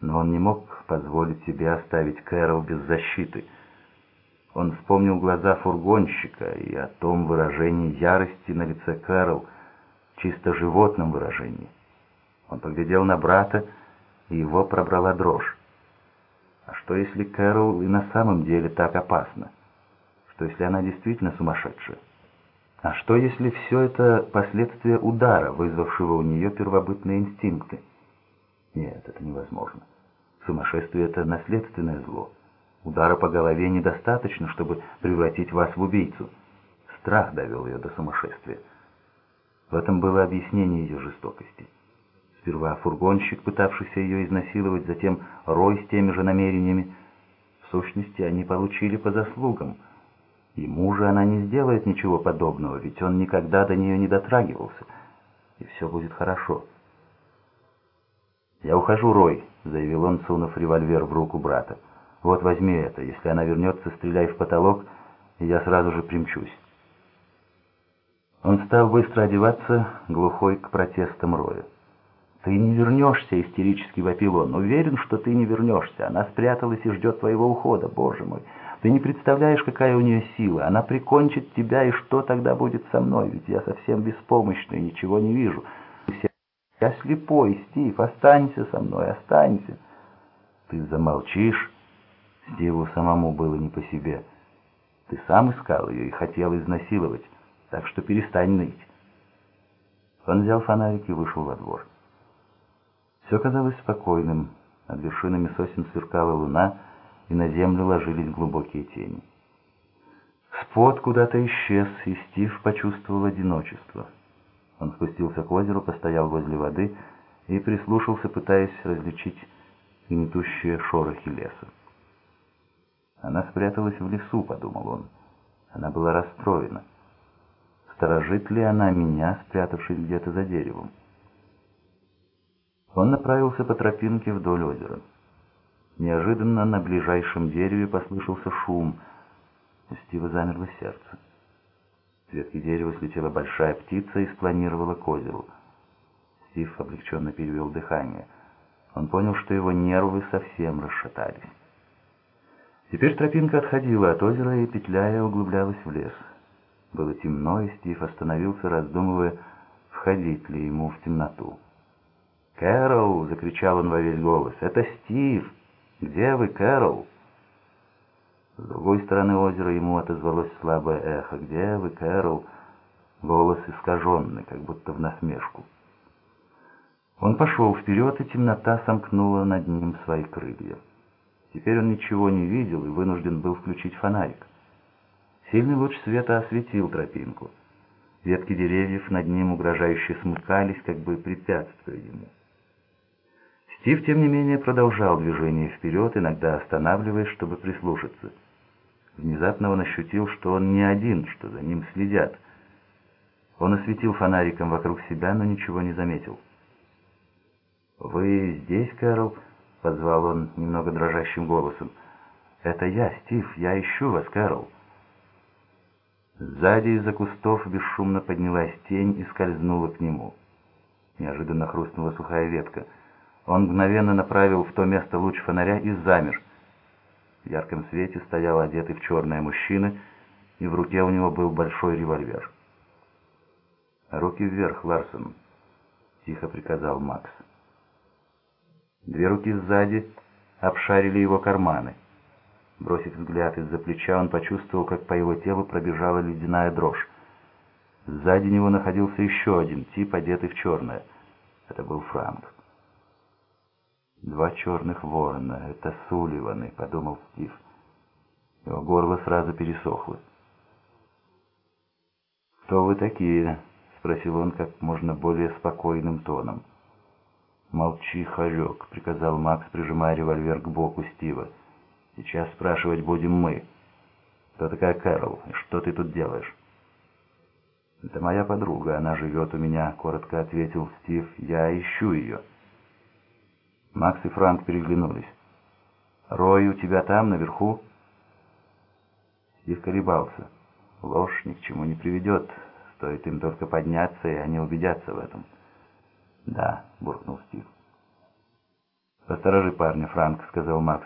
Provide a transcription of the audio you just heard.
но он не мог позволить себе оставить Кэрол без защиты. Он вспомнил глаза фургонщика и о том выражении ярости на лице Кэрол, чисто животном выражении. Он поглядел на брата, и его пробрала дрожь. А что если Кэрол и на самом деле так опасна? Что если она действительно сумасшедшая? А что если все это последствия удара, вызвавшего у нее первобытные инстинкты? Нет, это невозможно. Сумасшествие — это наследственное зло. Удара по голове недостаточно, чтобы превратить вас в убийцу. Страх довел ее до сумасшествия. В этом было объяснение ее жестокости. Сперва фургонщик, пытавшийся ее изнасиловать, затем Рой с теми же намерениями. В сущности, они получили по заслугам. Ему же она не сделает ничего подобного, ведь он никогда до нее не дотрагивался. И все будет хорошо. «Я ухожу, Рой», — заявил он, сунув револьвер в руку брата. «Вот возьми это. Если она вернется, стреляй в потолок, и я сразу же примчусь». Он стал быстро одеваться, глухой к протестам Роя. «Ты не вернешься», — истерически вопил он. «Уверен, что ты не вернешься. Она спряталась и ждет твоего ухода, боже мой. Ты не представляешь, какая у нее сила. Она прикончит тебя, и что тогда будет со мной? Ведь я совсем беспомощный, ничего не вижу. Я слепой, Стив, останься со мной, останься. Ты замолчишь? Стиву самому было не по себе. Ты сам искал ее и хотел изнасиловать, так что перестань ныть. Он взял фонарик и вышел во двор. Все казалось спокойным. Над вершинами сосен сверкала луна, и на землю ложились глубокие тени. Спот куда-то исчез, и Стив почувствовал одиночество. Он спустился к озеру, постоял возле воды и прислушался, пытаясь различить гнетущие шорохи леса. Она спряталась в лесу, подумал он. Она была расстроена. Сторожит ли она меня, спрятавшись где-то за деревом? Он направился по тропинке вдоль озера. Неожиданно на ближайшем дереве послышался шум. У Стива замерло сердце. С ветки дерева слетела большая птица и спланировала к озеру. Стив облегченно перевел дыхание. Он понял, что его нервы совсем расшатались. Теперь тропинка отходила от озера и, петляя, углублялась в лес. Было темно, и Стив остановился, раздумывая, входить ли ему в темноту. «Кэрол!» — закричал он во весь голос. «Это Стив! Где вы, Кэрол?» С другой стороны озера ему отозвалось слабое эхо. «Где вы, Кэрол?» Голос искаженный, как будто в насмешку. Он пошел вперед, и темнота сомкнула над ним свои крылья. Теперь он ничего не видел и вынужден был включить фонарик. Сильный луч света осветил тропинку. Ветки деревьев над ним угрожающе смыкались, как бы препятствуя ему. Стив, тем не менее, продолжал движение вперед, иногда останавливаясь, чтобы прислушаться. Внезапно он ощутил, что он не один, что за ним следят. Он осветил фонариком вокруг себя, но ничего не заметил. «Вы здесь, Кэрол?» — позвал он немного дрожащим голосом. «Это я, Стив. Я ищу вас, Кэрол». Сзади из-за кустов бесшумно поднялась тень и скользнула к нему. Неожиданно хрустнула сухая ветка. Он мгновенно направил в то место луч фонаря и замер. В ярком свете стоял одетый в черное мужчина, и в руке у него был большой револьвер. «Руки вверх, Ларсон», — тихо приказал Макс. Две руки сзади обшарили его карманы. Бросив взгляд из-за плеча, он почувствовал, как по его телу пробежала ледяная дрожь. Сзади него находился еще один тип, одетый в черное. Это был Франк. Два черных ворона. Это Сулливаны, подумал Стив. Его горло сразу пересохло. «Кто вы такие?» — спросил он как можно более спокойным тоном. «Молчи, хорек», — приказал Макс, прижимая револьвер к боку Стива. «Сейчас спрашивать будем мы. Кто такая Кэрол что ты тут делаешь?» «Это моя подруга, она живет у меня», — коротко ответил Стив. «Я ищу ее». Макс и Франк переглянулись. «Рой у тебя там, наверху?» Стив колебался. Ложь ни к чему не приведет. Стоит им только подняться, и они убедятся в этом. «Да», — буркнул Стив. «Посторожи парня, Франк», — сказал Макс.